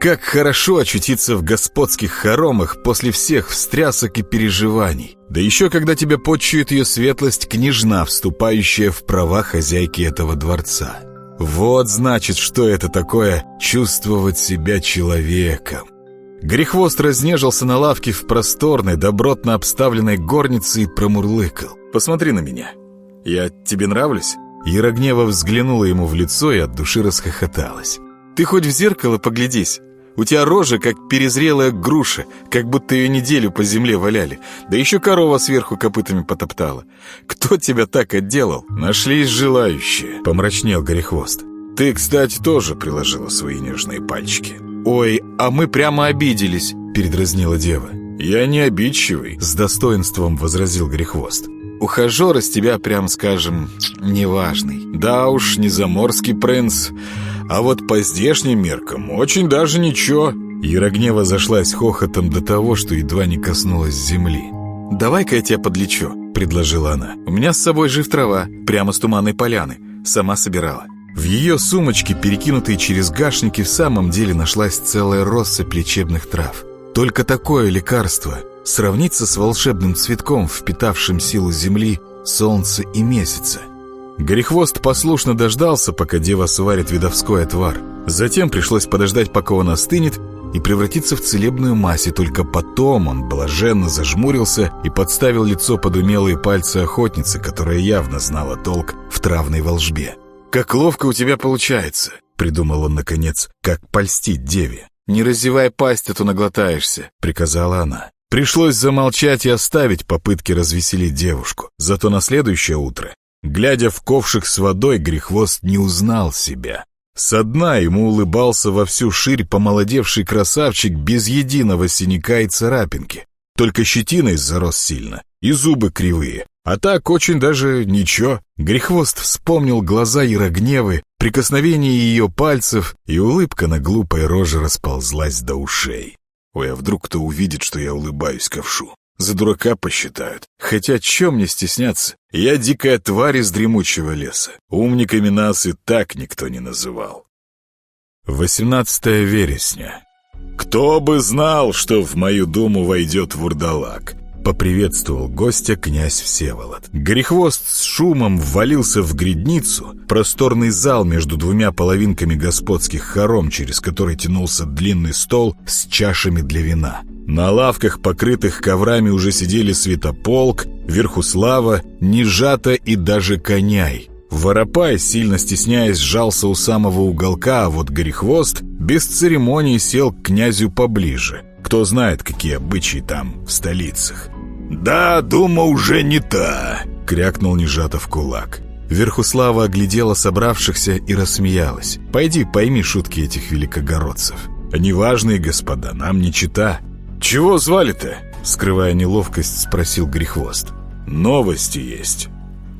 Как хорошо очутиться в господских хоромах после всех встрясок и переживаний. Да еще когда тебя почует ее светлость княжна, вступающая в права хозяйки этого дворца. Вот значит, что это такое чувствовать себя человеком. Грехвост разнежился на лавке в просторной, добротно обставленной горнице и промурлыкал. «Посмотри на меня. Я тебе нравлюсь?» Ярогнева взглянула ему в лицо и от души расхохоталась. «Ты хоть в зеркало поглядись. У тебя рожа, как перезрелая груша, как будто ее неделю по земле валяли. Да еще корова сверху копытами потоптала. Кто тебя так отделал? Нашлись желающие», — помрачнел Горехвост. «Ты, кстати, тоже приложила свои нежные пальчики». «Ой, а мы прямо обиделись», — передразнила дева. «Я не обидчивый», — с достоинством возразил Грехвост. «Ухажер из тебя, прям скажем, неважный. Да уж, не заморский принц, а вот по здешним меркам очень даже ничего». Ярогнева зашлась хохотом до того, что едва не коснулась земли. «Давай-ка я тебя подлечу», — предложила она. «У меня с собой жив трава, прямо с туманной поляны. Сама собирала». В ее сумочке, перекинутой через гашники, в самом деле нашлась целая россыпь лечебных трав. Только такое лекарство сравнится с волшебным цветком, впитавшим силу земли, солнца и месяца. Горехвост послушно дождался, пока дева сварит видовской отвар. Затем пришлось подождать, пока он остынет, и превратиться в целебную мазь, и только потом он блаженно зажмурился и подставил лицо под умелые пальцы охотницы, которая явно знала толк в травной волжбе. «Как ловко у тебя получается!» — придумал он, наконец, как польстить деве. «Не раздевай пасть, а то наглотаешься», — приказала она. Пришлось замолчать и оставить попытки развеселить девушку. Зато на следующее утро, глядя в ковшик с водой, Грехвост не узнал себя. Со дна ему улыбался во всю ширь помолодевший красавчик без единого синяка и царапинки. Только щетиной зарос сильно, и зубы кривые, а так очень даже ничего. Грехвост вспомнил глаза Ярогневы, прикосновение ее пальцев, и улыбка на глупой роже расползлась до ушей. Ой, а вдруг кто увидит, что я улыбаюсь ковшу? За дурака посчитают. Хотя чем мне стесняться? Я дикая тварь из дремучего леса. Умниками нас и так никто не называл. 18 вересня. Кто бы знал, что в мою думу войдет вурдалак? Поприветствовал гостя князь Всеволод. Горехвост с шумом ввалился в гридницу, просторный зал между двумя половинками господских хором, через который тянулся длинный стол с чашами для вина. На лавках, покрытых коврами, уже сидели Святополк, Верхуслава, Нежата и даже Коняй. Воропай, сильно стесняясь, сжался у самого уголка, а вот Горехвост без церемоний сел к князю поближе. Кто знает, какие обычаи там, в столицах. «Да, дума уже не та!» — крякнул Нежатов кулак. Верхуслава оглядела собравшихся и рассмеялась. «Пойди пойми шутки этих великогородцев. Они важные, господа, нам не чита». «Чего звали-то?» — скрывая неловкость, спросил Грехвост. «Новости есть.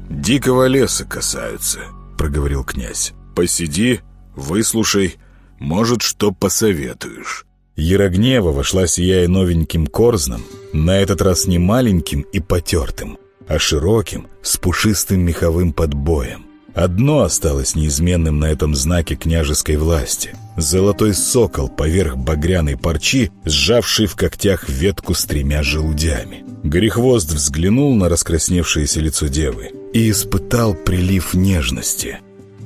Дикого леса касаются», — проговорил князь. «Посиди, выслушай, может, что посоветуешь». Ярогнева вошла сияя новеньким корзном, на этот раз не маленьким и потертым, а широким, с пушистым меховым подбоем. Одно осталось неизменным на этом знаке княжеской власти — золотой сокол поверх багряной парчи, сжавший в когтях ветку с тремя желудями. Горехвост взглянул на раскрасневшееся лицо девы и испытал прилив нежности.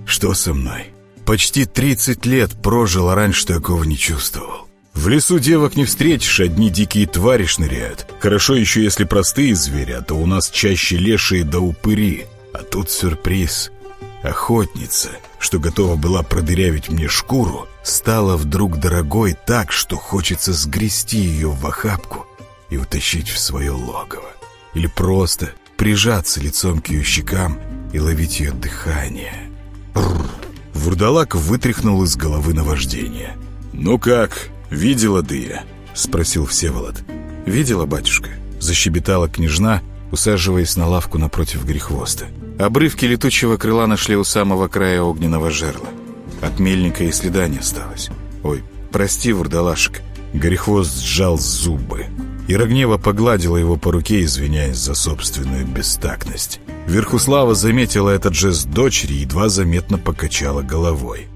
«Что со мной? Почти тридцать лет прожил, а раньше такого не чувствовал. В лесу девок не встретишь, одни дикие твари шныряют. Хорошо еще, если простые звери, а то у нас чаще лешие да упыри. А тут сюрприз. Охотница, что готова была продырявить мне шкуру, стала вдруг дорогой так, что хочется сгрести ее в охапку и утащить в свое логово. Или просто прижаться лицом к ее щекам и ловить ее дыхание. Бррр. Вурдалак вытряхнул из головы наваждение. «Ну как, «Видела Дыя?» — спросил Всеволод. «Видела, батюшка?» — защебетала княжна, усаживаясь на лавку напротив грехвоста. Обрывки летучего крыла нашли у самого края огненного жерла. От мельника и следа не осталось. «Ой, прости, вурдалашек!» Горехвост сжал зубы. Ирогнева погладила его по руке, извиняясь за собственную бестактность. Верхуслава заметила этот жест дочери и едва заметно покачала головой.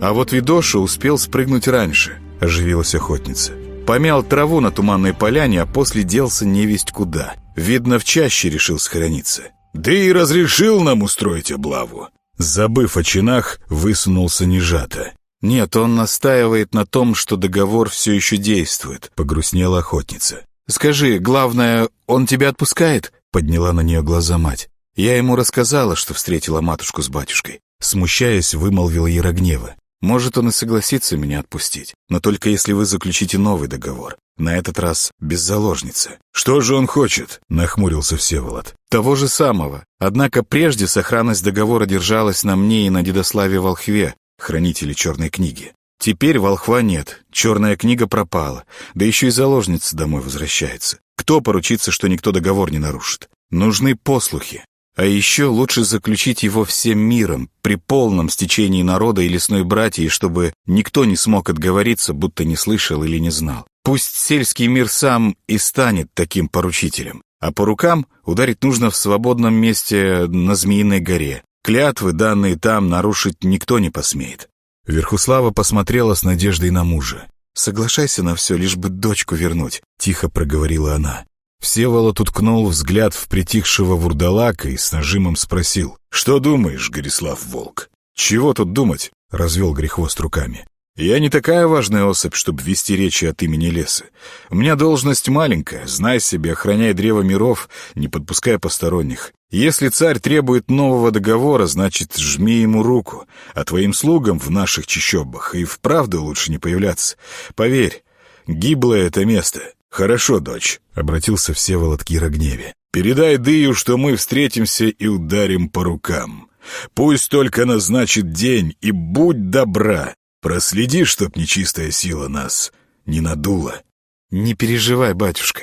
А вот Видоша успел спрыгнуть раньше —— оживилась охотница. Помял траву на туманной поляне, а после делся невесть куда. Видно, в чаще решил схорониться. Да и разрешил нам устроить облаву. Забыв о чинах, высунулся нежато. «Нет, он настаивает на том, что договор все еще действует», — погрустнела охотница. «Скажи, главное, он тебя отпускает?» — подняла на нее глаза мать. Я ему рассказала, что встретила матушку с батюшкой. Смущаясь, вымолвила Ярогнева. Может, он и согласится меня отпустить, но только если вы заключите новый договор. На этот раз без заложницы. «Что же он хочет?» — нахмурился Всеволод. «Того же самого. Однако прежде сохранность договора держалась на мне и на Дедославе Волхве, хранителе черной книги. Теперь волхва нет, черная книга пропала, да еще и заложница домой возвращается. Кто поручится, что никто договор не нарушит? Нужны послухи. А еще лучше заключить его всем миром, при полном стечении народа и лесной братьи, чтобы никто не смог отговориться, будто не слышал или не знал. Пусть сельский мир сам и станет таким поручителем, а по рукам ударить нужно в свободном месте на Змеиной горе. Клятвы, данные там, нарушить никто не посмеет. Верхуслава посмотрела с надеждой на мужа. «Соглашайся на все, лишь бы дочку вернуть», — тихо проговорила она. Всеволод уткнул взгляд в притихшего вурдалака и с нажимом спросил. «Что думаешь, Горислав Волк?» «Чего тут думать?» — развел Грехвост руками. «Я не такая важная особь, чтобы вести речи от имени леса. У меня должность маленькая, знай себе, охраняй древо миров, не подпуская посторонних. Если царь требует нового договора, значит, жми ему руку, а твоим слугам в наших чащобах и вправду лучше не появляться. Поверь, гиблое это место». «Хорошо, дочь», — обратился Всеволод к Ярогневе. «Передай Дыю, что мы встретимся и ударим по рукам. Пусть только назначит день, и будь добра. Проследи, чтоб нечистая сила нас не надула». «Не переживай, батюшка».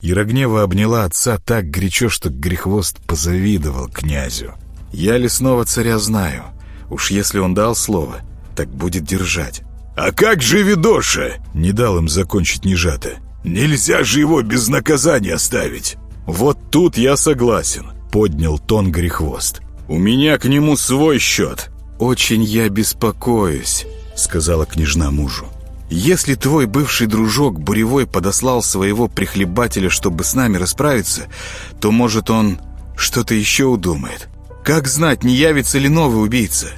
Ярогнева обняла отца так горячо, что Грехвост позавидовал князю. «Я лесного царя знаю. Уж если он дал слово, так будет держать». «А как же Видоша?» — не дал им закончить нежато. Нельзя же его без наказания оставить. Вот тут я согласен, поднял тон Грехвост. У меня к нему свой счет. Очень я беспокоюсь, сказала княжна мужу. Если твой бывший дружок Буревой подослал своего прихлебателя, чтобы с нами расправиться, то, может, он что-то еще удумает. Как знать, не явится ли новый убийца?»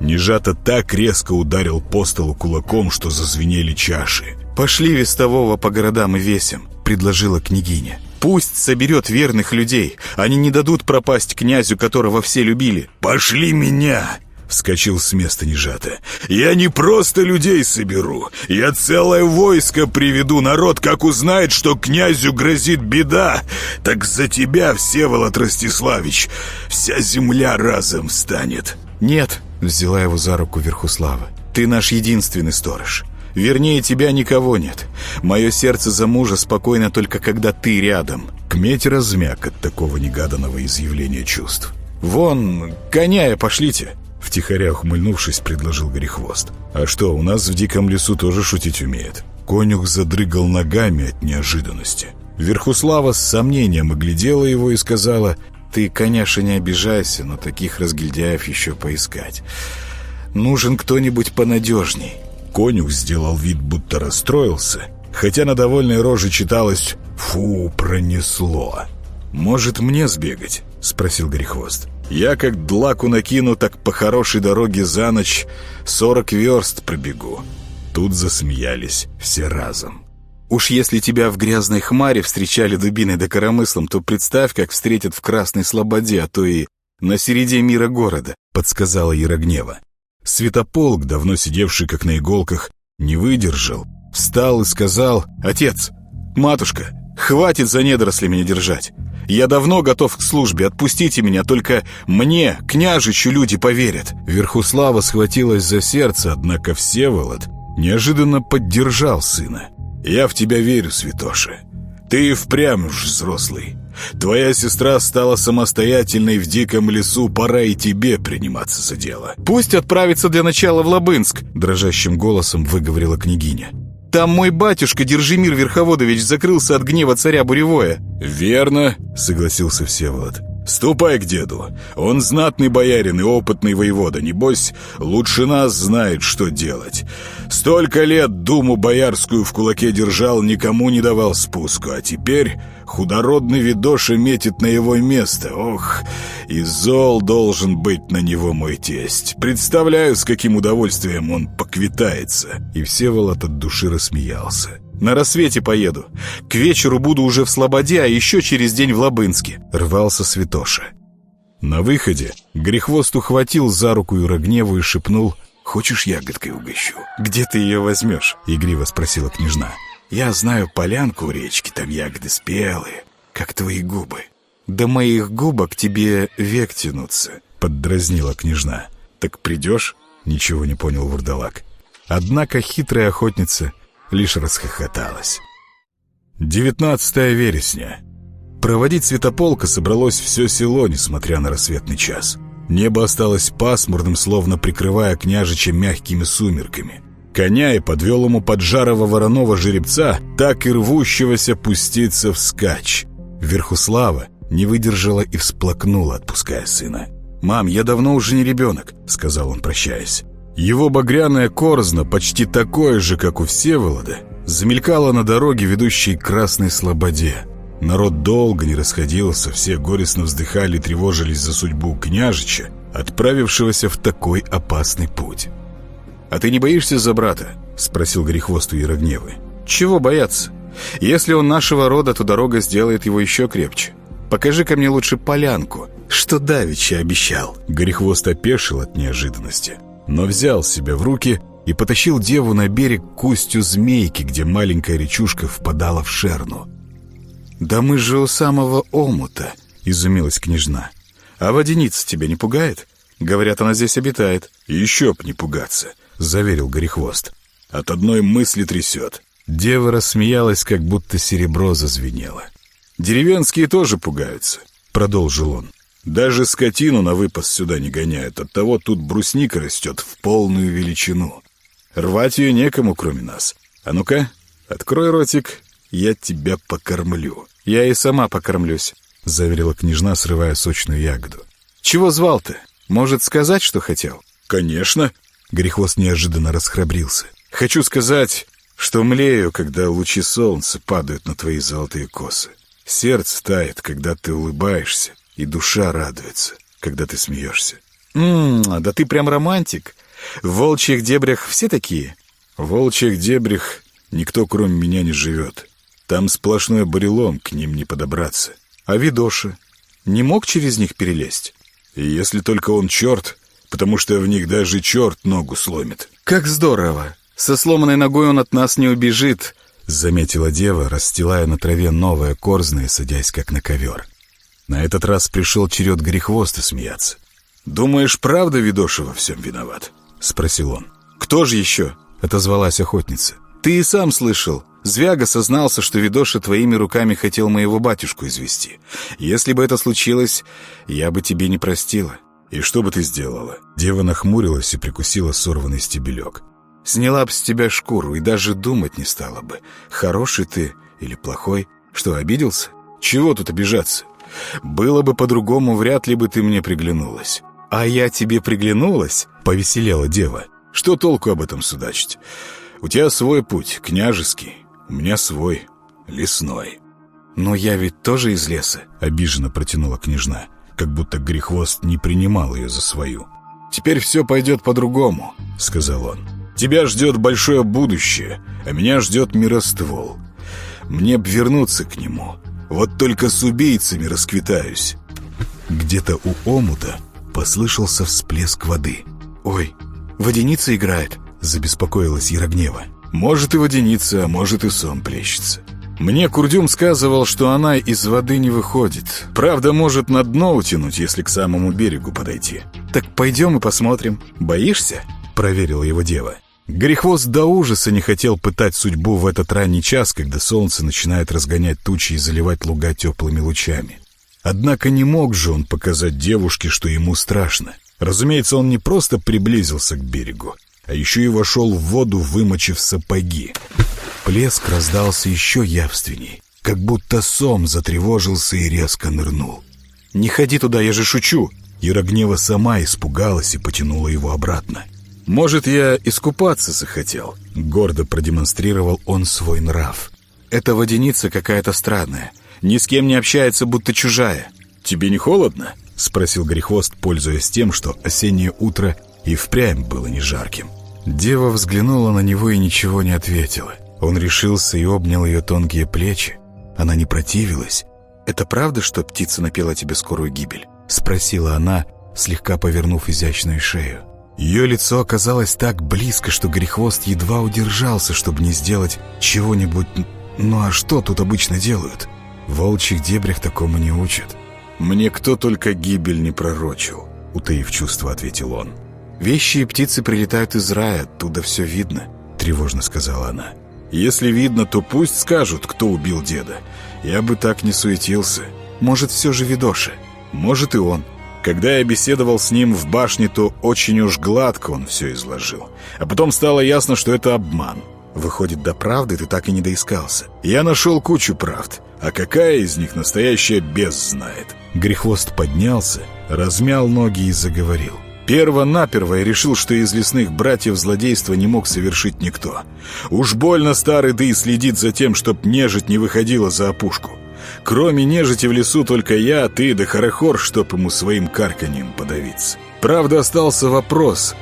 Нежато так резко ударил по столу кулаком, что зазвенели чаши. «Пошли вестового по городам и весям», — предложила княгиня. «Пусть соберет верных людей. Они не дадут пропасть князю, которого все любили». «Пошли меня!» — вскочил с места нежато. «Я не просто людей соберу. Я целое войско приведу. Народ, как узнает, что князю грозит беда, так за тебя, Всеволод Ростиславич, вся земля разом станет». «Нет», — взяла его за руку Верхуслава. «Ты наш единственный сторож. Вернее, тебя никого нет. Мое сердце за мужа спокойно только когда ты рядом». Кметь размяк от такого негаданного изъявления чувств. «Вон, коняя пошлите!» Втихаря ухмыльнувшись, предложил Горехвост. «А что, у нас в диком лесу тоже шутить умеет?» Конюх задрыгал ногами от неожиданности. Верхуслава с сомнением оглядела его и сказала, «Ты, конечно, не обижайся, но таких разгильдяев еще поискать. Нужен кто-нибудь понадежней». Конюх сделал вид, будто расстроился, хотя на довольной роже читалось «Фу, пронесло». «Может, мне сбегать?» — спросил Грехвост. «Я как длаку накину, так по хорошей дороге за ночь сорок верст пробегу». Тут засмеялись все разом. «Уж если тебя в грязной хмаре встречали дубиной да коромыслом, то представь, как встретят в Красной Слободе, а то и на середе мира города», — подсказала Ярогнева. Святополк, давно сидевший как на иголках, не выдержал, встал и сказал «Отец, матушка, хватит за недоросли меня держать. Я давно готов к службе, отпустите меня, только мне, княжичу, люди поверят». Верхуслава схватилась за сердце, однако Всеволод неожиданно поддержал сына. «Я в тебя верю, святоша. Ты впрямь уж взрослый. Твоя сестра стала самостоятельной в диком лесу, пора и тебе приниматься за дело. Пусть отправится для начала в Лабынск, дрожащим голосом выговорила княгиня. Там мой батюшка Держимир Верховодович закрылся от гнева царя Буревое. Верно, согласился Всеволод. Ступай к деду. Он знатный боярин и опытный воевода. Небось, лучше нас знает, что делать. Столько лет думу боярскую в кулаке держал, никому не давал спуску. А теперь худородный видоша метит на его место. Ох, и зол должен быть на него мой тесть. Представляю, с каким удовольствием он поквитается. И Всеволод от души рассмеялся. На рассвете поеду. К вечеру буду уже в Слободе, а еще через день в Лабынске», — рвался Святоша. На выходе Грехвост ухватил за руку Ирогневу и шепнул «Хочешь ягодкой угощу?» «Где ты ее возьмешь?» — игриво спросила княжна. «Я знаю полянку у речки, там ягоды спелые, как твои губы». «До моих губок тебе век тянуться», — поддразнила княжна. «Так придешь?» — ничего не понял вурдалак. Однако хитрая охотница лишь расхохоталась. 19 вересня. Проводить святополка собралось все село, несмотря на рассветный час. Небо осталось пасмурным, словно прикрывая княжича мягкими сумерками. Коня и подвел ему поджарого вороного жеребца, так и рвущегося пуститься вскачь. Верхуслава не выдержала и всплакнула, отпуская сына. «Мам, я давно уже не ребенок», — сказал он, прощаясь. Его багряное корзно, почти такое же, как у Всеволода, замелькало на дороге, ведущей к Красной Слободе. Народ долго не расходился, все горестно вздыхали и тревожились за судьбу княжича, отправившегося в такой опасный путь. «А ты не боишься за брата?» — спросил Грехвост у Ярогневы. «Чего бояться? Если он нашего рода, то дорога сделает его еще крепче. покажи ко мне лучше полянку, что Давича обещал». Грехвост опешил от неожиданности но взял себя в руки и потащил деву на берег к устью змейки, где маленькая речушка впадала в шерну. «Да мы же у самого омута», — изумилась княжна. «А водяница тебя не пугает? Говорят, она здесь обитает». «Еще б не пугаться», — заверил Горехвост. «От одной мысли трясет». Дева рассмеялась, как будто серебро зазвенело. «Деревенские тоже пугаются», — продолжил он. Даже скотину на выпас сюда не гоняют, оттого тут брусника растет в полную величину. Рвать ее некому, кроме нас. А ну-ка, открой ротик, я тебя покормлю. Я и сама покормлюсь, — заверила княжна, срывая сочную ягоду. Чего звал ты? Может, сказать, что хотел? Конечно. Грехвост неожиданно расхрабрился. Хочу сказать, что млею, когда лучи солнца падают на твои золотые косы. Сердце тает, когда ты улыбаешься, и душа радуется, когда ты смеешься. «Ммм, да ты прям романтик. В волчьих дебрях все такие?» «В волчьих дебрях никто, кроме меня, не живет. Там сплошной барелом, к ним не подобраться. А Видоша не мог через них перелезть?» И если только он черт, потому что в них даже черт ногу сломит. «Как здорово! Со сломанной ногой он от нас не убежит!» — заметила дева, расстилая на траве новое корзное, садясь как на ковер. На этот раз пришел черед Грехвоста смеяться. «Думаешь, правда Видоша во всем виноват?» — спросил он. «Кто же еще?» — отозвалась охотница. «Ты и сам слышал. Звяга сознался, что Видоша твоими руками хотел моего батюшку извести. Если бы это случилось, я бы тебе не простила». «И что бы ты сделала?» Дева нахмурилась и прикусила сорванный стебелек. «Сняла бы с тебя шкуру и даже думать не стала бы, хороший ты или плохой. Что, обиделся? Чего тут обижаться? Было бы по-другому, вряд ли бы ты мне приглянулась. А я тебе приглянулась?» — повеселела дева. «Что толку об этом судачить? У тебя свой путь, княжеский, у меня свой, лесной». «Но я ведь тоже из леса», — обиженно протянула княжна, как будто Грехвост не принимал ее за свою. «Теперь все пойдет по-другому», — сказал он. «Тебя ждет большое будущее, а меня ждет мироствол. Мне б вернуться к нему, вот только с убийцами расквитаюсь. Где-то у омута послышался всплеск воды. «Ой, водяница играет», — забеспокоилась Ярогнева. «Может и водяница, а может и сон плещется». Мне Курдюм сказывал, что она из воды не выходит. Правда, может на дно утянуть, если к самому берегу подойти. «Так пойдем и посмотрим. Боишься?» — проверила его дева. Грехвост до ужаса не хотел пытать судьбу в этот ранний час, когда солнце начинает разгонять тучи и заливать луга теплыми лучами. Однако не мог же он показать девушке, что ему страшно. Разумеется, он не просто приблизился к берегу, а еще и вошел в воду, вымочив сапоги. Плеск раздался еще явственней, как будто сом затревожился и резко нырнул. «Не ходи туда, я же шучу!» Ярогнева сама испугалась и потянула его обратно. «Может, я искупаться захотел?» Гордо продемонстрировал он свой нрав. «Эта водяница какая-то странная. Ни с кем не общается, будто чужая. Тебе не холодно?» Спросил Грехвост, пользуясь тем, что осеннее утро и впрямь было не жарким. Дева взглянула на него и ничего не ответила. Он решился и обнял ее тонкие плечи. Она не противилась. «Это правда, что птица напела тебе скорую гибель?» Спросила она, слегка повернув изящную шею. Ее лицо оказалось так близко, что Грехвост едва удержался, чтобы не сделать чего-нибудь... Ну а что тут обычно делают? В волчьих дебрях такому не учат. «Мне кто только гибель не пророчил», — утаив чувство, ответил он. «Вещи и птицы прилетают из рая, оттуда все видно», — тревожно сказала она. «Если видно, то пусть скажут, кто убил деда. Я бы так не суетился. Может, все же Видоша. Может, и он. Когда я беседовал с ним в башне, то очень уж гладко он все изложил. А потом стало ясно, что это обман. Выходит, до правды ты так и не доискался. Я нашел кучу правд, а какая из них настоящая без знает. Грехвост поднялся, размял ноги и заговорил. Перво-наперво я решил, что из лесных братьев злодейства не мог совершить никто. Уж больно старый да и следит за тем, чтоб нежить не выходила за опушку. Кроме нежити в лесу только я, ты да Харахор, чтоб ему своим карканьем подавиться. Правда, остался вопрос,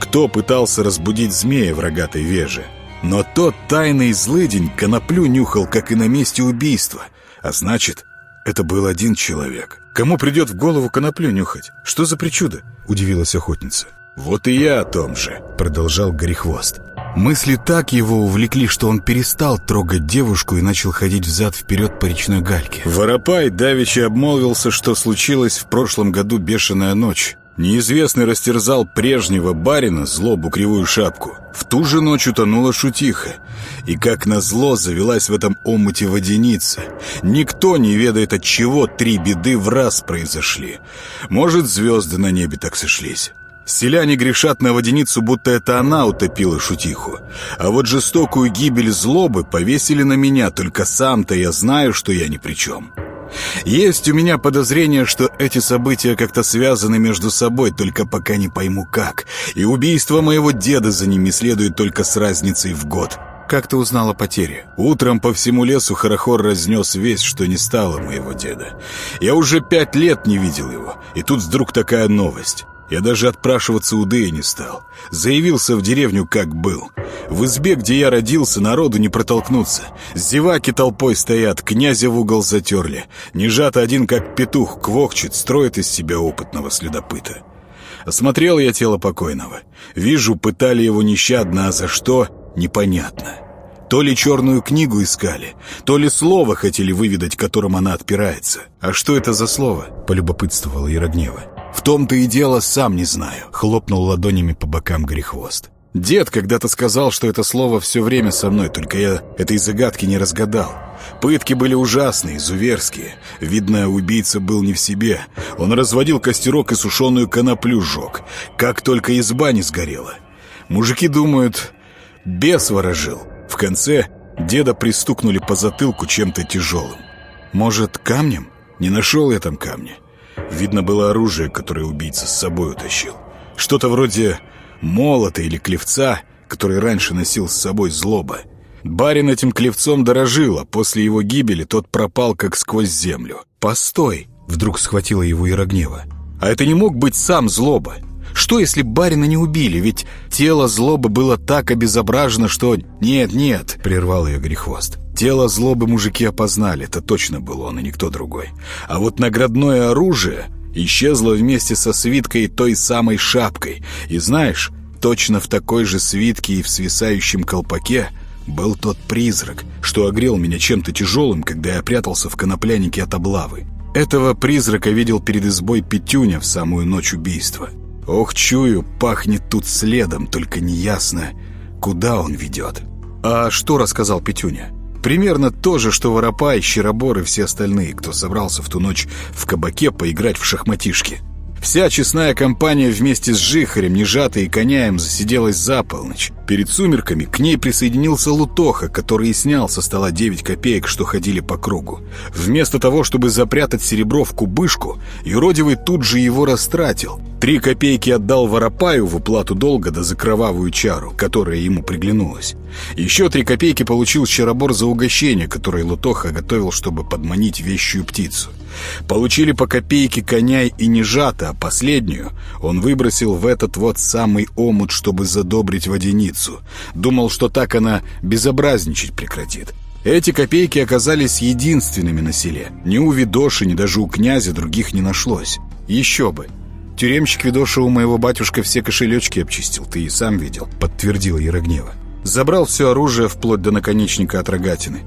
кто пытался разбудить змея в рогатой веже. Но тот тайный злыдень коноплю нюхал, как и на месте убийства. А значит, это был один человек. Кому придет в голову коноплю нюхать? Что за причуда? Удивилась охотница. Вот и я о том же, продолжал Горехвост. Мысли так его увлекли, что он перестал трогать девушку и начал ходить взад-вперед по речной гальке. Воропай давеча обмолвился, что случилось в прошлом году бешеная ночь. Неизвестный растерзал прежнего барина, злобу кривую шапку. В ту же ночь утонула шутиха. И как назло завелась в этом омуте водяница. Никто не ведает, от чего три беды в раз произошли. Может, звезды на небе так сошлись. Селяне грешат на водяницу, будто это она утопила шутиху. А вот жестокую гибель злобы повесили на меня, только сам-то я знаю, что я ни при чем. Есть у меня подозрение, что эти события как-то связаны между собой, только пока не пойму как. И убийство моего деда за ними следует только с разницей в год. Как ты узнала о потере? Утром по всему лесу Харахор разнес весь, что не стало моего деда. Я уже пять лет не видел его, и тут вдруг такая новость. Я даже отпрашиваться у Дэя не стал. Заявился в деревню, как был. В избе, где я родился, народу не протолкнуться. Зеваки толпой стоят, князя в угол затерли. Нежато один, как петух, квохчет, строит из себя опытного следопыта. Осмотрел я тело покойного. Вижу, пытали его нещадно, а за что — непонятно. То ли черную книгу искали, то ли слово хотели выведать, которым она отпирается. «А что это за слово?» — полюбопытствовала Ярогнева. «В том-то и дело, сам не знаю», — хлопнул ладонями по бокам Грехвост. «Дед когда-то сказал, что это слово все время со мной, только я этой загадки не разгадал. Пытки были ужасные, зуверские. Видно, убийца был не в себе. Он разводил костерок и сушеную коноплю жег. Как только изба не сгорела. Мужики думают, бес ворожил. В конце деда пристукнули по затылку чем-то тяжелым. Может, камнем? Не нашел я там камня. Видно было оружие, которое убийца с собой утащил. Что-то вроде молота или клевца, который раньше носил с собой злоба. Барин этим клевцом дорожил, а после его гибели тот пропал как сквозь землю. «Постой!» — вдруг схватила его Ярогнева. «А это не мог быть сам злоба? Что, если барина не убили? Ведь тело злобы было так обезображено, что... Нет, нет!» — прервал ее Грехвост. Тело злобы мужики опознали, это точно был он и никто другой. А вот наградное оружие исчезло вместе со свиткой той самой шапкой. И знаешь, точно в такой же свитке и в свисающем колпаке был тот призрак, что огрел меня чем-то тяжелым, когда я прятался в коноплянике от облавы. Этого призрака видел перед избой Петюня в самую ночь убийства. Ох, чую, пахнет тут следом, только неясно, куда он ведет. А что рассказал Петюня? Примерно то же, что Воропай, Щеробор и все остальные, кто собрался в ту ночь в кабаке поиграть в шахматишки. Вся честная компания вместе с Жихарем, Нежатой и Коняем засиделась за полночь. Перед сумерками к ней присоединился Лутоха, который и снял со стола 9 копеек, что ходили по кругу. Вместо того, чтобы запрятать серебро в кубышку, юродивый тут же его растратил. Три копейки отдал Воропаю в уплату долга да за кровавую чару, которая ему приглянулась. Еще три копейки получил Щеробор за угощение, которое Лутоха готовил, чтобы подманить вещую птицу. Получили по копейке коняй и нежата, а последнюю он выбросил в этот вот самый омут, чтобы задобрить водяницу. Думал, что так она безобразничать прекратит. Эти копейки оказались единственными на селе. Ни у Видоши, ни даже у князя других не нашлось. Еще бы. Тюремщик Видоша у моего батюшка все кошелечки обчистил, ты и сам видел, подтвердил Ярогнева. Забрал все оружие вплоть до наконечника от рогатины.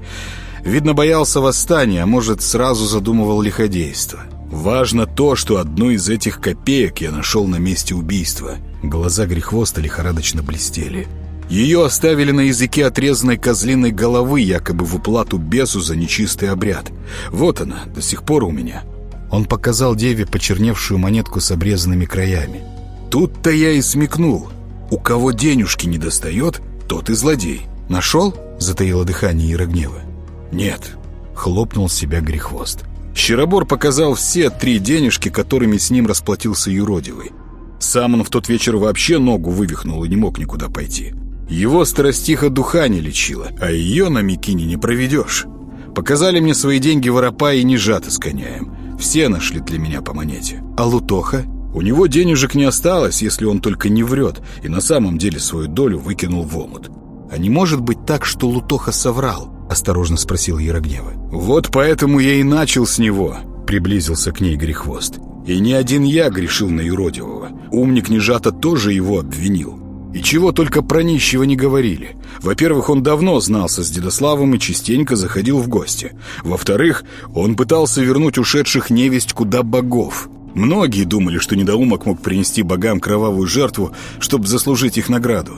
Видно, боялся восстания, а может, сразу задумывал лиходейство. Важно то, что одну из этих копеек я нашел на месте убийства. Глаза Грехвоста лихорадочно блестели. Ее оставили на языке отрезанной козлиной головы, якобы в уплату бесу за нечистый обряд. Вот она, до сих пор у меня. Он показал деве почерневшую монетку с обрезанными краями. Тут-то я и смекнул. У кого денежки не достает, тот и злодей. Нашел? Затаило дыхание Ярогнева. «Нет», — хлопнул себя Грехвост. Щеробор показал все три денежки, которыми с ним расплатился юродивый. Сам он в тот вечер вообще ногу вывихнул и не мог никуда пойти. Его старостиха духа не лечила, а ее на Микине не проведешь. Показали мне свои деньги воропа и нежато с коняем. Все нашли для меня по монете. А Лутоха? У него денежек не осталось, если он только не врет, и на самом деле свою долю выкинул в омут. А не может быть так, что Лутоха соврал? — осторожно спросил Ярогнева. «Вот поэтому я и начал с него», — приблизился к ней Грехвост. «И не один я грешил на юродивого. Умник Нежата тоже его обвинил. И чего только про нищего не говорили. Во-первых, он давно знался с Дедославом и частенько заходил в гости. Во-вторых, он пытался вернуть ушедших невесть куда богов. Многие думали, что недоумок мог принести богам кровавую жертву, чтобы заслужить их награду.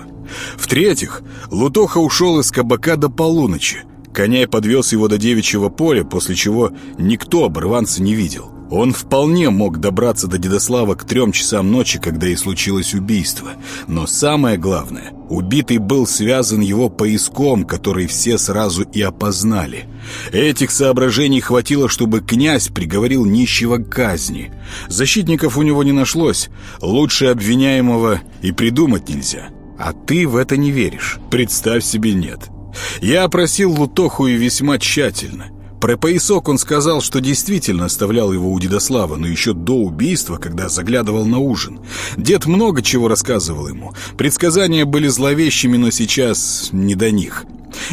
В-третьих, Лутоха ушел из кабака до полуночи, Коняй подвез его до девичьего поля, после чего никто оборванца не видел. Он вполне мог добраться до Дедослава к трем часам ночи, когда и случилось убийство. Но самое главное, убитый был связан его поиском, который все сразу и опознали. Этих соображений хватило, чтобы князь приговорил нищего к казни. Защитников у него не нашлось, лучше обвиняемого и придумать нельзя. А ты в это не веришь. Представь себе, нет. Я опросил Лутоху и весьма тщательно. Про поясок он сказал, что действительно оставлял его у Дедослава, но еще до убийства, когда заглядывал на ужин. Дед много чего рассказывал ему. Предсказания были зловещими, но сейчас не до них.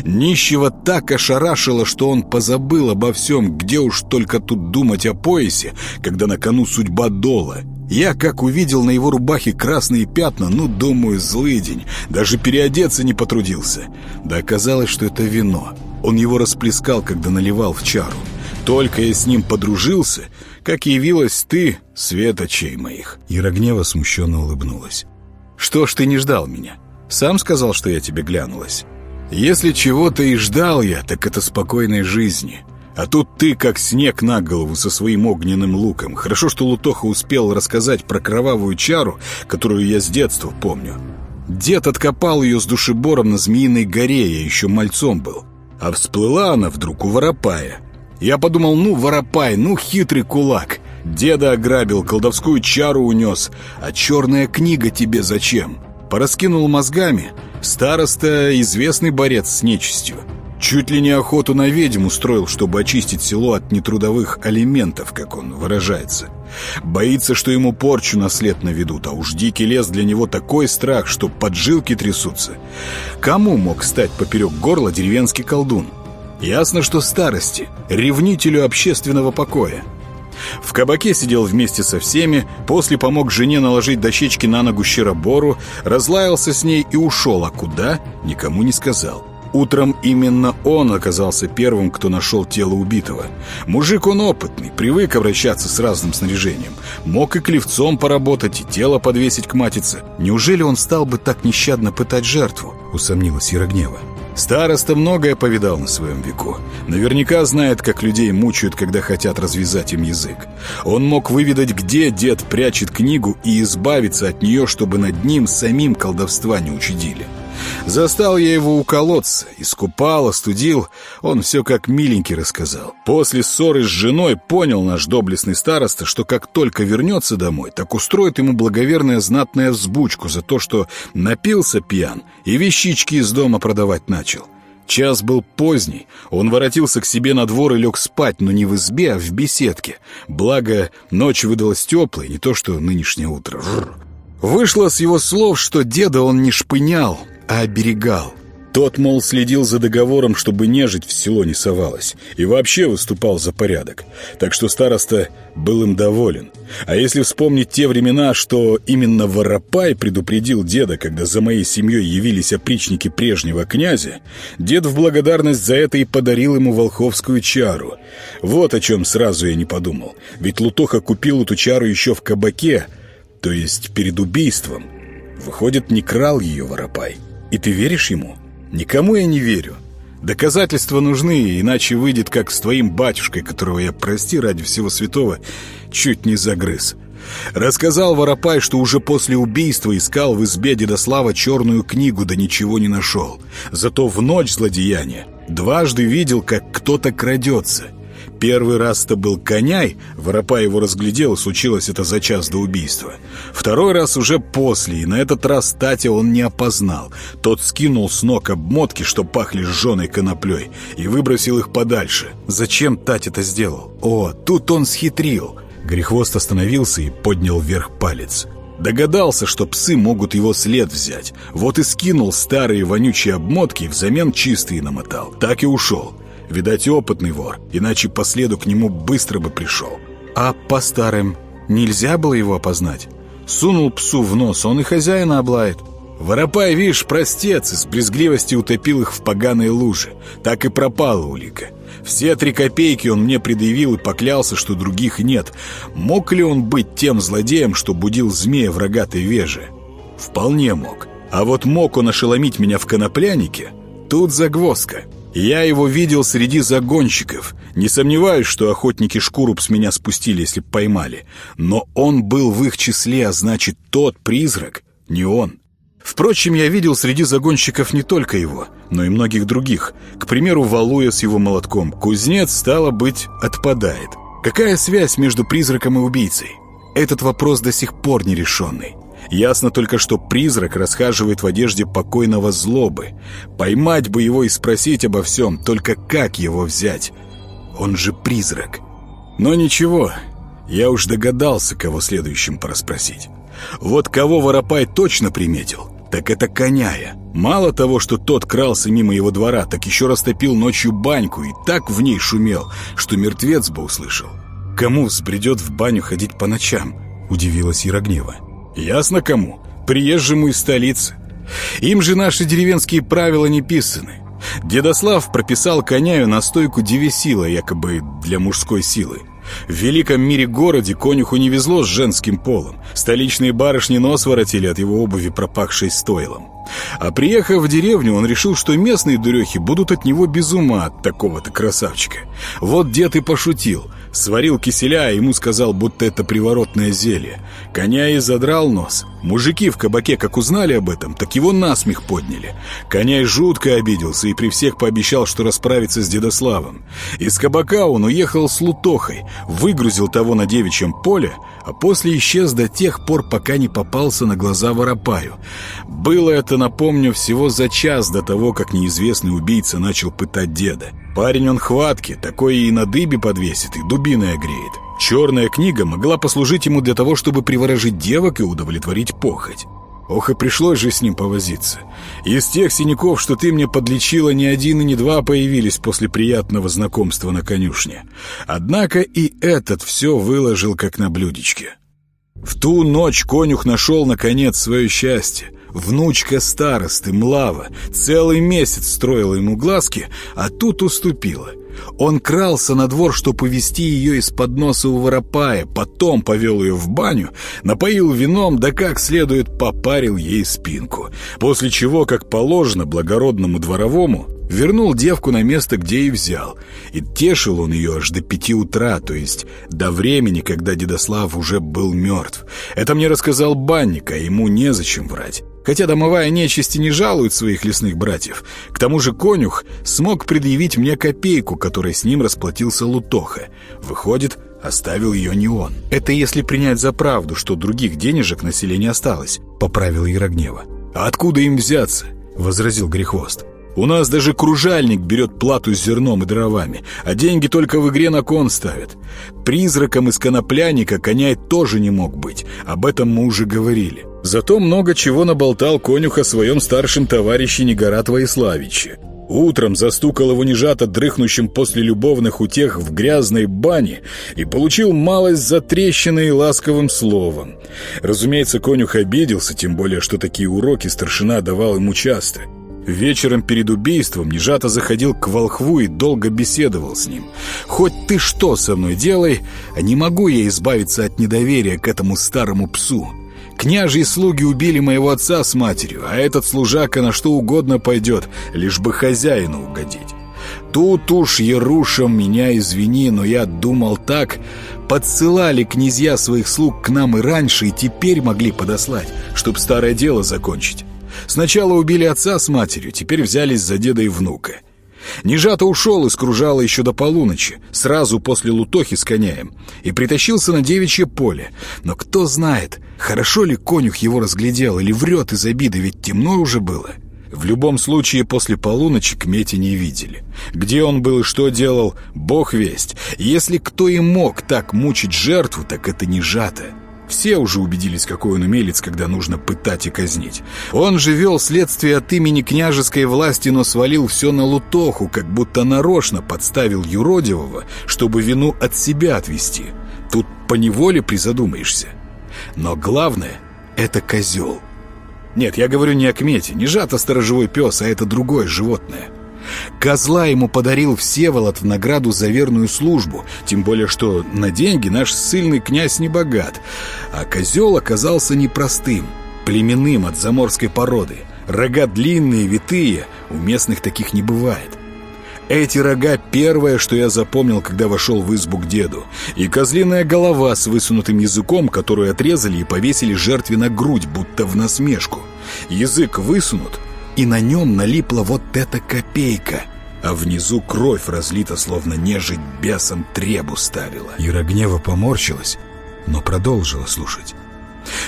Нищего так ошарашило, что он позабыл обо всем, где уж только тут думать о поясе, когда на кону судьба Дола. Я, как увидел на его рубахе красные пятна, ну, думаю, злый день, даже переодеться не потрудился. Да оказалось, что это вино. Он его расплескал, когда наливал в чару. Только я с ним подружился, как явилась ты, свет очей моих. Ярогнева смущенно улыбнулась. Что ж ты не ждал меня? Сам сказал, что я тебе глянулась. Если чего-то и ждал я, так это спокойной жизни. А тут ты, как снег на голову со своим огненным луком. Хорошо, что Лутоха успел рассказать про кровавую чару, которую я с детства помню. Дед откопал ее с душебором на Змеиной горе, я еще мальцом был. А всплыла она вдруг у Воропая. Я подумал, ну, Воропай, ну, хитрый кулак. Деда ограбил, колдовскую чару унес. А черная книга тебе зачем? Пораскинул мозгами. Староста — известный борец с нечистью. Чуть ли не охоту на ведьм устроил, чтобы очистить село от нетрудовых алиментов, как он выражается. Боится, что ему порчу на след наведут, а уж дикий лес для него такой страх, что поджилки трясутся. Кому мог стать поперек горла деревенский колдун? Ясно, что старости, ревнителю общественного покоя. В кабаке сидел вместе со всеми, после помог жене наложить дощечки на ногу щеробору, разлаялся с ней и ушел, а куда — никому не сказал. Утром именно он оказался первым, кто нашел тело убитого. Мужик он опытный, привык обращаться с разным снаряжением. Мог и клевцом поработать, и тело подвесить к матице. Неужели он стал бы так нещадно пытать жертву? Усомнилась Ярогнева. Староста многое повидал на своем веку. Наверняка знает, как людей мучают, когда хотят развязать им язык. Он мог выведать, где дед прячет книгу и избавиться от нее, чтобы над ним самим колдовства не учудили. Застал я его у колодца, искупал, остудил. Он все как миленький рассказал. После ссоры с женой понял наш доблестный староста, что как только вернется домой, так устроит ему благоверная знатная взбучку за то, что напился пьян и вещички из дома продавать начал. Час был поздний, он воротился к себе на двор и лег спать, но не в избе, а в беседке. Благо, ночь выдалась теплой, не то что нынешнее утро. Вышло с его слов, что деда он не шпынял, а оберегал. Тот, мол, следил за договором, чтобы нежить в село не совалась, и вообще выступал за порядок. Так что староста был им доволен. А если вспомнить те времена, что именно Воропай предупредил деда, когда за моей семьей явились опричники прежнего князя, дед в благодарность за это и подарил ему волховскую чару. Вот о чем сразу я не подумал. Ведь Лутоха купил эту чару еще в кабаке, то есть перед убийством. Выходит, не крал ее Воропай. И ты веришь ему? Никому я не верю. Доказательства нужны, иначе выйдет, как с твоим батюшкой, которого я, прости ради всего святого, чуть не загрыз. Рассказал Воропай, что уже после убийства искал в избе Дедослава черную книгу, да ничего не нашел. Зато в ночь злодеяния дважды видел, как кто-то крадется. Первый раз-то был коняй, Воропа его разглядел, случилось это за час до убийства. Второй раз уже после, и на этот раз Татя он не опознал. Тот скинул с ног обмотки, что пахли сжженной коноплей, и выбросил их подальше. Зачем Татя это сделал? О, тут он схитрил. Грехвост остановился и поднял вверх палец. Догадался, что псы могут его след взять. Вот и скинул старые вонючие обмотки и взамен чистые намотал. Так и ушел. Видать, опытный вор, иначе по следу к нему быстро бы пришел. А по старым нельзя было его опознать? Сунул псу в нос, он и хозяина облает. Воропай, видишь, простец, из брезгливости утопил их в поганые лужи. Так и пропала улика. Все три копейки он мне предъявил и поклялся, что других нет. Мог ли он быть тем злодеем, что будил змея в рогатой веже? Вполне мог. А вот мог он ошеломить меня в коноплянике? Тут загвоздка. Я его видел среди загонщиков. Не сомневаюсь, что охотники шкуру с меня спустили, если поймали. Но он был в их числе, а значит, тот призрак не он. Впрочем, я видел среди загонщиков не только его, но и многих других. К примеру, Валуя с его молотком. Кузнец, стало быть, отпадает. Какая связь между призраком и убийцей? Этот вопрос до сих пор нерешенный. Ясно только, что призрак расхаживает в одежде покойного злобы. Поймать бы его и спросить обо всем, только как его взять? Он же призрак. Но ничего, я уж догадался, кого следующим порасспросить. Вот кого Воропай точно приметил, так это коняя. Мало того, что тот крался мимо его двора, так еще растопил ночью баньку и так в ней шумел, что мертвец бы услышал. Кому взбредет в баню ходить по ночам? Удивилась Ярогнева. Ясно кому? Приезжему из столицы. Им же наши деревенские правила не писаны. Дедослав прописал коняю настойку девесила, якобы для мужской силы. В великом мире городе конюху не везло с женским полом. Столичные барышни нос воротили от его обуви, пропахшей стойлом. А приехав в деревню, он решил, что местные дурехи будут от него без ума от такого-то красавчика. Вот дед и пошутил. Сварил киселя, а ему сказал, будто это приворотное зелье. Коня и задрал нос. Мужики в кабаке, как узнали об этом, так его насмех подняли. Коняй жутко обиделся и при всех пообещал, что расправится с Дедославом. Из кабака он уехал с Лутохой, выгрузил того на девичьем поле, а после исчез до тех пор, пока не попался на глаза Воропаю. Было это, напомню, всего за час до того, как неизвестный убийца начал пытать деда. Парень он хваткий, такой и на дыбе подвесит, и дубиной огреет. Черная книга могла послужить ему для того, чтобы приворожить девок и удовлетворить похоть. Ох, и пришлось же с ним повозиться. Из тех синяков, что ты мне подлечила, ни один и ни два появились после приятного знакомства на конюшне. Однако и этот все выложил как на блюдечке. В ту ночь конюх нашел, наконец, свое счастье. Внучка старосты, Млава, целый месяц строила ему глазки, а тут уступила. Он крался на двор, чтобы повести ее из-под носа у воропая, потом повел ее в баню, напоил вином, да как следует попарил ей спинку. После чего, как положено благородному дворовому, вернул девку на место, где и взял. И тешил он ее аж до пяти утра, то есть до времени, когда Дедослав уже был мертв. Это мне рассказал банник, а ему незачем врать. Хотя домовая нечисти не жалует своих лесных братьев. К тому же конюх смог предъявить мне копейку, которой с ним расплатился Лутоха. Выходит, оставил ее не он. Это если принять за правду, что других денежек на осталось, поправил Ярогнева. «А откуда им взяться?» — возразил Грехвост. У нас даже кружальник берет плату с зерном и дровами, а деньги только в игре на кон ставят. Призраком из конопляника коняй тоже не мог быть, об этом мы уже говорили. Зато много чего наболтал конюх о своем старшем товарище Негорат Воиславиче. Утром застукал его нежато дрыхнущим после любовных утех в грязной бане и получил малость затрещиной ласковым словом. Разумеется, конюх обиделся, тем более, что такие уроки старшина давал ему часто. Вечером перед убийством Нежата заходил к волхву и долго беседовал с ним. «Хоть ты что со мной делай, а не могу я избавиться от недоверия к этому старому псу. Княжьи слуги убили моего отца с матерью, а этот служака на что угодно пойдет, лишь бы хозяину угодить. Тут уж, Яруша, меня извини, но я думал так. Подсылали князья своих слуг к нам и раньше, и теперь могли подослать, чтоб старое дело закончить. Сначала убили отца с матерью, теперь взялись за деда и внука. Нежато ушел из кружала еще до полуночи, сразу после лутохи с коняем, и притащился на девичье поле. Но кто знает, хорошо ли конюх его разглядел или врет из обиды, ведь темно уже было. В любом случае, после полуночи к Мете не видели. Где он был и что делал, бог весть. Если кто и мог так мучить жертву, так это не Жата. Все уже убедились, какой он умелец, когда нужно пытать и казнить. Он же вел следствие от имени княжеской власти, но свалил все на Лутоху, как будто нарочно подставил юродивого, чтобы вину от себя отвести. Тут поневоле призадумаешься. Но главное — это козел. Нет, я говорю не о кмете, не жато сторожевой пес, а это другое животное. Козла ему подарил Всеволод в награду за верную службу, тем более что на деньги наш сильный князь не богат. А козел оказался непростым, племенным от заморской породы. Рога длинные, витые, у местных таких не бывает. Эти рога — первое, что я запомнил, когда вошел в избу к деду. И козлиная голова с высунутым языком, которую отрезали и повесили жертве на грудь, будто в насмешку. Язык высунут, и на нем налипла вот эта копейка, а внизу кровь разлита, словно нежить бесом требу ставила. Ярогнева поморщилась, но продолжила слушать.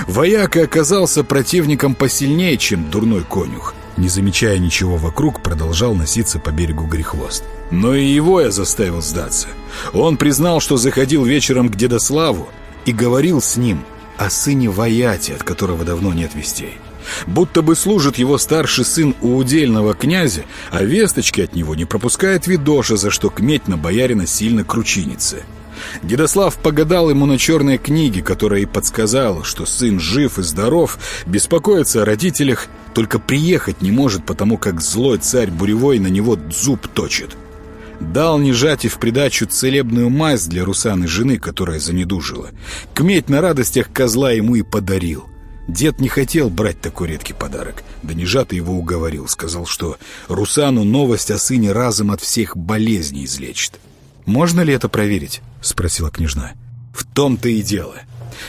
Вояка оказался противником посильнее, чем дурной конюх. Не замечая ничего вокруг, продолжал носиться по берегу грехвост. Но и его я заставил сдаться. Он признал, что заходил вечером к Дедославу и говорил с ним о сыне Ваяте, от которого давно нет вестей будто бы служит его старший сын у удельного князя, а весточки от него не пропускает видоша, за что кметь на боярина сильно кручинится. Дедослав погадал ему на черной книге, которая и подсказала, что сын жив и здоров, беспокоится о родителях, только приехать не может, потому как злой царь Буревой на него зуб точит. Дал Нежати в придачу целебную мазь для Русаны жены, которая занедужила. Кметь на радостях козла ему и подарил — Дед не хотел брать такой редкий подарок. Да нежато его уговорил. Сказал, что Русану новость о сыне разом от всех болезней излечит. «Можно ли это проверить?» — спросила княжна. «В том-то и дело.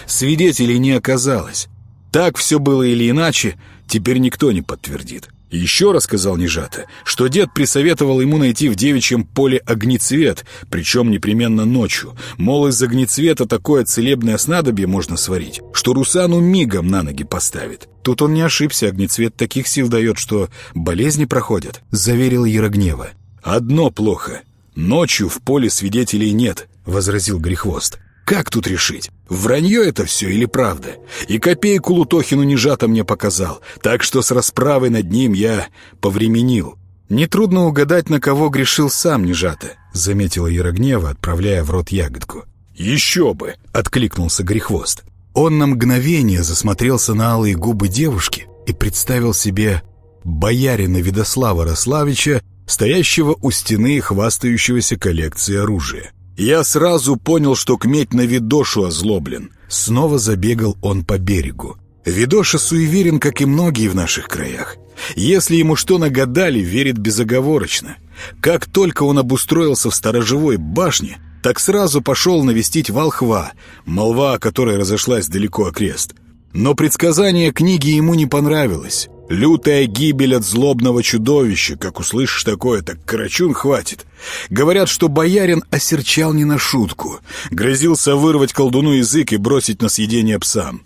Свидетелей не оказалось. Так все было или иначе, теперь никто не подтвердит. Еще рассказал Нежата, что дед присоветовал ему найти в девичьем поле огнецвет, причем непременно ночью. Мол, из огнецвета такое целебное снадобье можно сварить, что Русану мигом на ноги поставит. Тут он не ошибся, огнецвет таких сил дает, что болезни проходят, заверил Ярогнева. «Одно плохо. Ночью в поле свидетелей нет», — возразил Грехвост. Как тут решить? Вранье это все или правда? И копейку Лутохину Нежата мне показал, так что с расправой над ним я повременил. Нетрудно угадать, на кого грешил сам Нежата, заметила Ярогнева, отправляя в рот ягодку. «Еще бы!» — откликнулся Грехвост. Он на мгновение засмотрелся на алые губы девушки и представил себе боярина Ведослава Рославича стоящего у стены и хвастающегося коллекцией оружия. Я сразу понял, что кметь на Видошу озлоблен. Снова забегал он по берегу. Видоша суеверен, как и многие в наших краях. Если ему что нагадали, верит безоговорочно. Как только он обустроился в сторожевой башне, так сразу пошел навестить волхва, молва о которой разошлась далеко окрест. Но предсказание книги ему не понравилось. Лютая гибель от злобного чудовища. Как услышишь такое, так карачун хватит. Говорят, что боярин осерчал не на шутку. Грозился вырвать колдуну язык и бросить на съедение псам.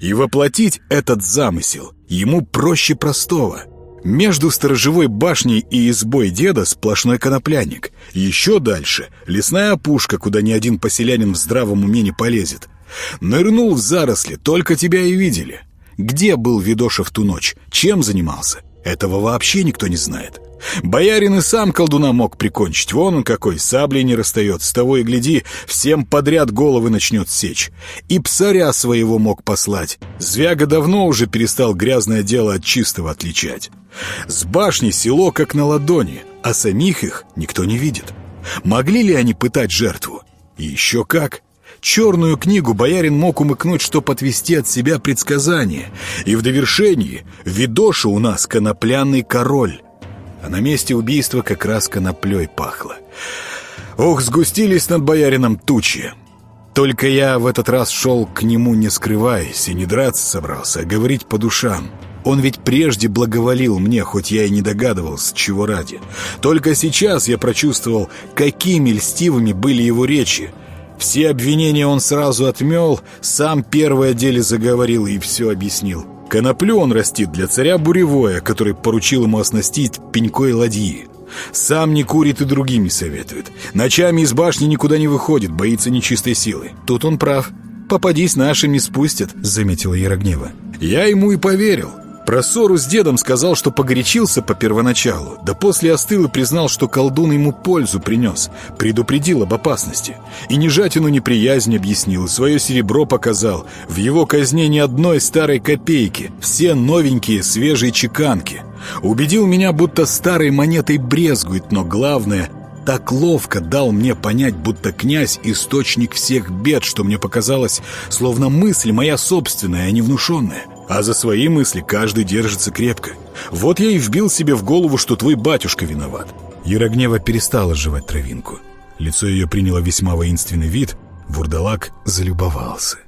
И воплотить этот замысел ему проще простого. Между сторожевой башней и избой деда сплошной конопляник. Еще дальше — лесная опушка, куда ни один поселянин в здравом уме не полезет. Нырнул в заросли, только тебя и видели. Где был Видоша в ту ночь? Чем занимался? Этого вообще никто не знает. Боярин и сам колдуна мог прикончить. Вон он какой, саблей не расстает. С того и гляди, всем подряд головы начнет сечь. И псаря своего мог послать. Звяга давно уже перестал грязное дело от чистого отличать. С башни село как на ладони, а самих их никто не видит. Могли ли они пытать жертву? И еще как. Черную книгу боярин мог умыкнуть, чтоб отвести от себя предсказания. И в довершении Видоша у нас конопляный король. А на месте убийства как раз коноплей пахло. Ох, сгустились над боярином тучи. Только я в этот раз шел к нему не скрываясь и не драться собрался, а говорить по душам. Он ведь прежде благоволил мне, хоть я и не догадывался, чего ради. Только сейчас я прочувствовал, какими льстивыми были его речи, все обвинения он сразу отмел, сам первый о деле заговорил и все объяснил. Коноплю он растит для царя Буревое, который поручил ему оснастить пенькой ладьи. Сам не курит и другими советует. Ночами из башни никуда не выходит, боится нечистой силы. Тут он прав. «Попадись, нашим не спустят», — заметила Ярогнева. Я ему и поверил. Про ссору с дедом сказал, что погорячился по первоначалу, да после остыл и признал, что колдун ему пользу принес, предупредил об опасности. И нежатину неприязнь объяснил, свое серебро показал. В его казне ни одной старой копейки, все новенькие свежие чеканки. Убедил меня, будто старой монетой брезгует, но главное — так ловко дал мне понять, будто князь — источник всех бед, что мне показалось, словно мысль моя собственная, а не внушенная. А за свои мысли каждый держится крепко. Вот я и вбил себе в голову, что твой батюшка виноват. Ярогнева перестала жевать травинку. Лицо ее приняло весьма воинственный вид. Вурдалак залюбовался.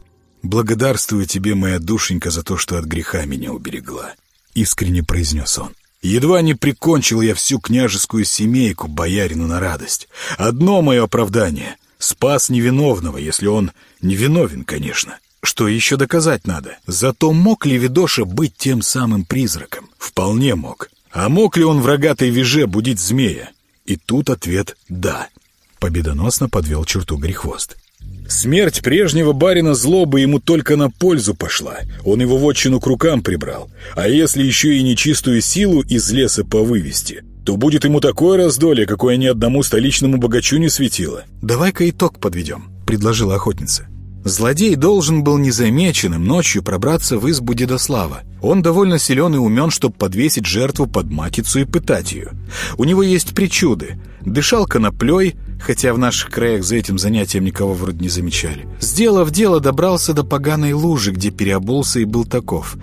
«Благодарствую тебе, моя душенька, за то, что от греха меня уберегла», — искренне произнес он. Едва не прикончил я всю княжескую семейку боярину на радость. Одно мое оправдание — спас невиновного, если он невиновен, конечно. Что еще доказать надо? Зато мог ли Видоша быть тем самым призраком? Вполне мог. А мог ли он в рогатой веже будить змея? И тут ответ «да». Победоносно подвел черту Грехвост. Смерть прежнего барина злобы ему только на пользу пошла. Он его вотчину к рукам прибрал. А если еще и нечистую силу из леса повывести, то будет ему такое раздолье, какое ни одному столичному богачу не светило. «Давай-ка итог подведем», — предложила охотница. Злодей должен был незамеченным ночью пробраться в избу Дедослава. Он довольно силен и умен, чтобы подвесить жертву под матицу и пытать ее. У него есть причуды. Дышал коноплей, хотя в наших краях за этим занятием никого вроде не замечали. Сделав дело, добрался до поганой лужи, где переобулся и был таков.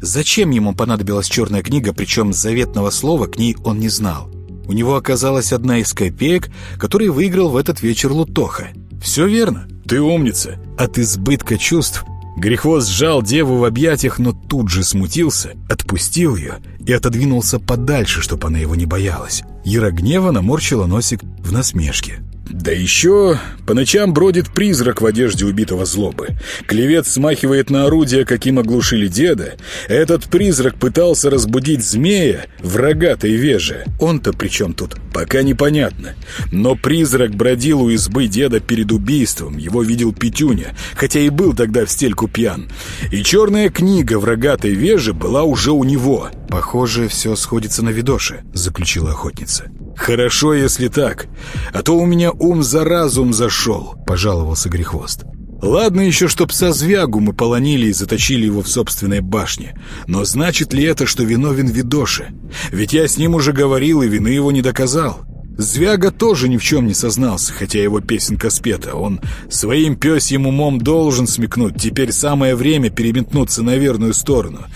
Зачем ему понадобилась черная книга, причем заветного слова к ней он не знал. У него оказалась одна из копеек, которые выиграл в этот вечер Лутоха. Все верно. Ты умница. От избытка чувств Грехвост сжал деву в объятиях, но тут же смутился, отпустил ее и отодвинулся подальше, чтобы она его не боялась. Яра гнева наморщила носик в насмешке. Да еще по ночам бродит призрак в одежде убитого злобы. Клевет смахивает на орудие, каким оглушили деда. Этот призрак пытался разбудить змея в рогатой веже. Он-то при чем тут? Пока непонятно. Но призрак бродил у избы деда перед убийством. Его видел Петюня, хотя и был тогда в стельку пьян. И черная книга в рогатой веже была уже у него. «Похоже, все сходится на видоше», — заключила охотница. «Хорошо, если так. А то у меня ум за разум зашел», — пожаловался Грехвост. Ладно еще, чтоб со звягу мы полонили и заточили его в собственной башне. Но значит ли это, что виновен Видоши? Ведь я с ним уже говорил, и вины его не доказал. Звяга тоже ни в чем не сознался, хотя его песенка спета. Он своим пёсьим умом должен смекнуть. Теперь самое время переметнуться на верную сторону.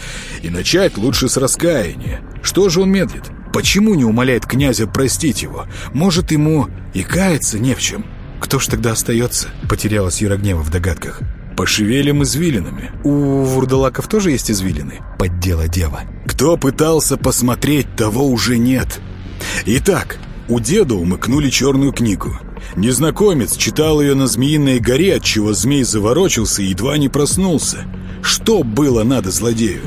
И начать лучше с раскаяния. Что же он медлит? Почему не умоляет князя простить его? Может, ему и каяться не в чем? Кто ж тогда остается? Потерялась Ярогнева в догадках. Пошевелим извилинами. У вурдалаков тоже есть извилины? Поддела дева. Кто пытался посмотреть, того уже нет. Итак, у деда умыкнули черную книгу. Незнакомец читал ее на Змеиной горе, отчего змей заворочился и едва не проснулся. Что было надо злодею?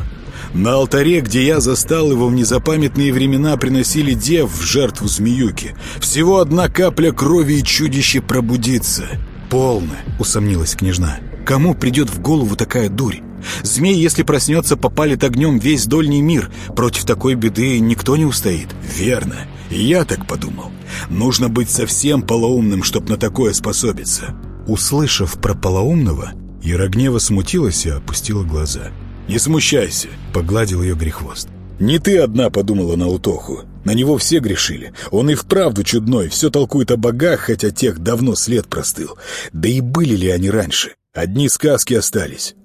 На алтаре, где я застал его в незапамятные времена, приносили дев в жертву змеюки. Всего одна капля крови и чудище пробудится. «Полно», — усомнилась княжна. «Кому придет в голову такая дурь? Змей, если проснется, попалит огнем весь дольний мир. Против такой беды никто не устоит». «Верно. Я так подумал. Нужно быть совсем полоумным, чтоб на такое способиться». Услышав про полоумного, Ярогнева смутилась и опустила глаза. «Не смущайся», — погладил ее грехвост. «Не ты одна подумала на Утоху. На него все грешили. Он и вправду чудной, все толкует о богах, хотя тех давно след простыл. Да и были ли они раньше? Одни сказки остались.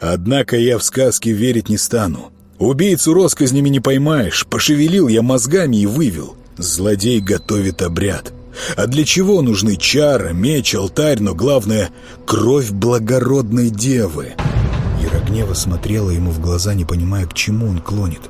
Однако я в сказки верить не стану. Убийцу росказнями не поймаешь. Пошевелил я мозгами и вывел. Злодей готовит обряд. А для чего нужны чара, меч, алтарь, но главное — кровь благородной девы?» Ярогнева смотрела ему в глаза, не понимая, к чему он клонит.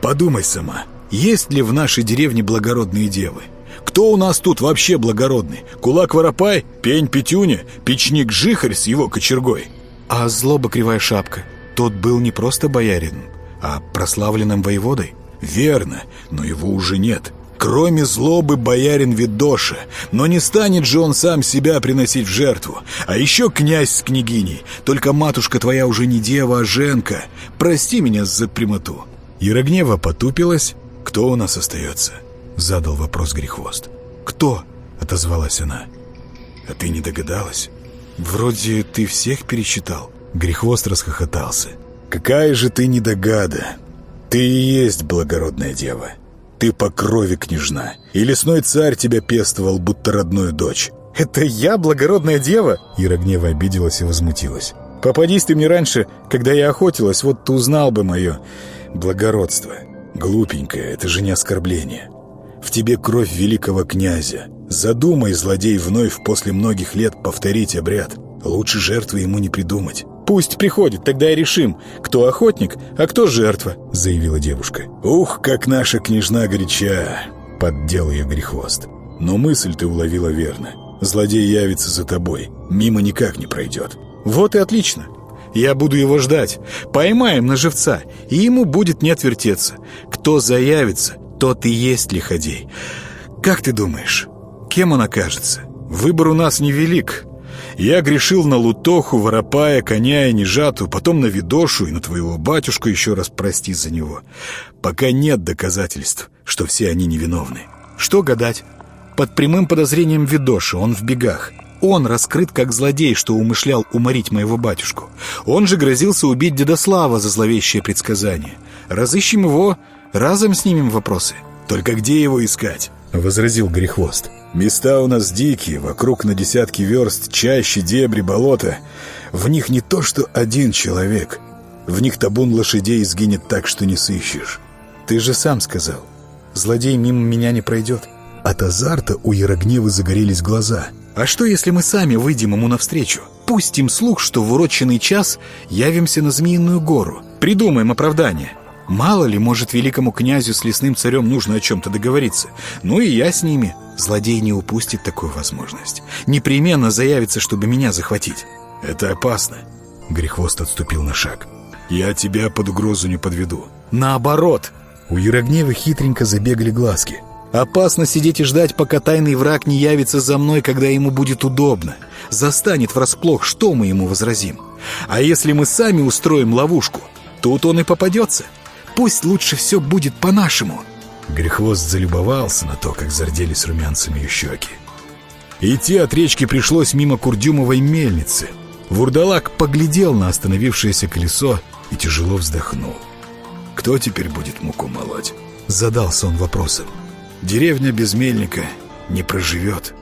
«Подумай сама, есть ли в нашей деревне благородные девы? Кто у нас тут вообще благородный? Кулак-воропай, пень-петюня, печник-жихарь с его кочергой?» «А злоба кривая шапка, тот был не просто боярин, а прославленным воеводой?» «Верно, но его уже нет. Кроме злобы боярин Видоша, но не станет же он сам себя приносить в жертву. А еще князь с княгиней, только матушка твоя уже не дева, а женка. Прости меня за прямоту». Ярогнева потупилась. «Кто у нас остается?» — задал вопрос Грехвост. «Кто?» — отозвалась она. «А ты не догадалась? Вроде ты всех пересчитал». Грехвост расхохотался. «Какая же ты недогада! Ты и есть благородная дева!» Ты по крови княжна, и лесной царь тебя пестовал, будто родную дочь. Это я, благородная дева? Ира гнева обиделась и возмутилась. Попадись ты мне раньше, когда я охотилась, вот ты узнал бы мое благородство. Глупенькое, это же не оскорбление. В тебе кровь великого князя. Задумай, злодей, вновь после многих лет повторить обряд. Лучше жертвы ему не придумать. «Пусть приходит, тогда и решим, кто охотник, а кто жертва», — заявила девушка. «Ух, как наша княжна горяча!» — поддел ее грехвост. «Но мысль ты уловила верно. Злодей явится за тобой, мимо никак не пройдет». «Вот и отлично. Я буду его ждать. Поймаем на живца, и ему будет не отвертеться. Кто заявится, тот и есть лиходей. Как ты думаешь, кем он окажется? Выбор у нас невелик, я грешил на Лутоху, Воропая, Коня и Нежату, потом на Видошу и на твоего батюшку еще раз прости за него. Пока нет доказательств, что все они невиновны. Что гадать? Под прямым подозрением Видоши, он в бегах. Он раскрыт как злодей, что умышлял уморить моего батюшку. Он же грозился убить Дедослава за зловещее предсказание. Разыщем его, разом снимем вопросы. Только где его искать? Возразил Грехвост. Места у нас дикие, вокруг на десятки верст, чаще, дебри, болота. В них не то что один человек. В них табун лошадей сгинет так, что не сыщешь. Ты же сам сказал, злодей мимо меня не пройдет. От азарта у Ярогневы загорелись глаза. А что, если мы сами выйдем ему навстречу? Пустим слух, что в уроченный час явимся на Змеиную гору. Придумаем оправдание. Мало ли, может, великому князю с лесным царем нужно о чем-то договориться. Ну и я с ними. Злодей не упустит такую возможность. Непременно заявится, чтобы меня захватить. Это опасно. Грехвост отступил на шаг. Я тебя под угрозу не подведу. Наоборот. У Ярогневы хитренько забегали глазки. Опасно сидеть и ждать, пока тайный враг не явится за мной, когда ему будет удобно. Застанет врасплох, что мы ему возразим. А если мы сами устроим ловушку, тут он и попадется. Пусть лучше все будет по-нашему!» Грехвост залюбовался на то, как зарделись румянцами ее щеки. Идти от речки пришлось мимо Курдюмовой мельницы. Вурдалак поглядел на остановившееся колесо и тяжело вздохнул. «Кто теперь будет муку молоть?» Задался он вопросом. «Деревня без мельника не проживет».